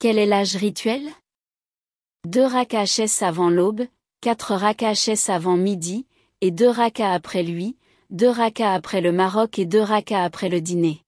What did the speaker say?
Quel est l'âge rituel? Deux rakahs avant l'aube, quatre rakahs avant midi, et deux rakas après lui, deux rakas après le Maroc et deux rakas après le dîner.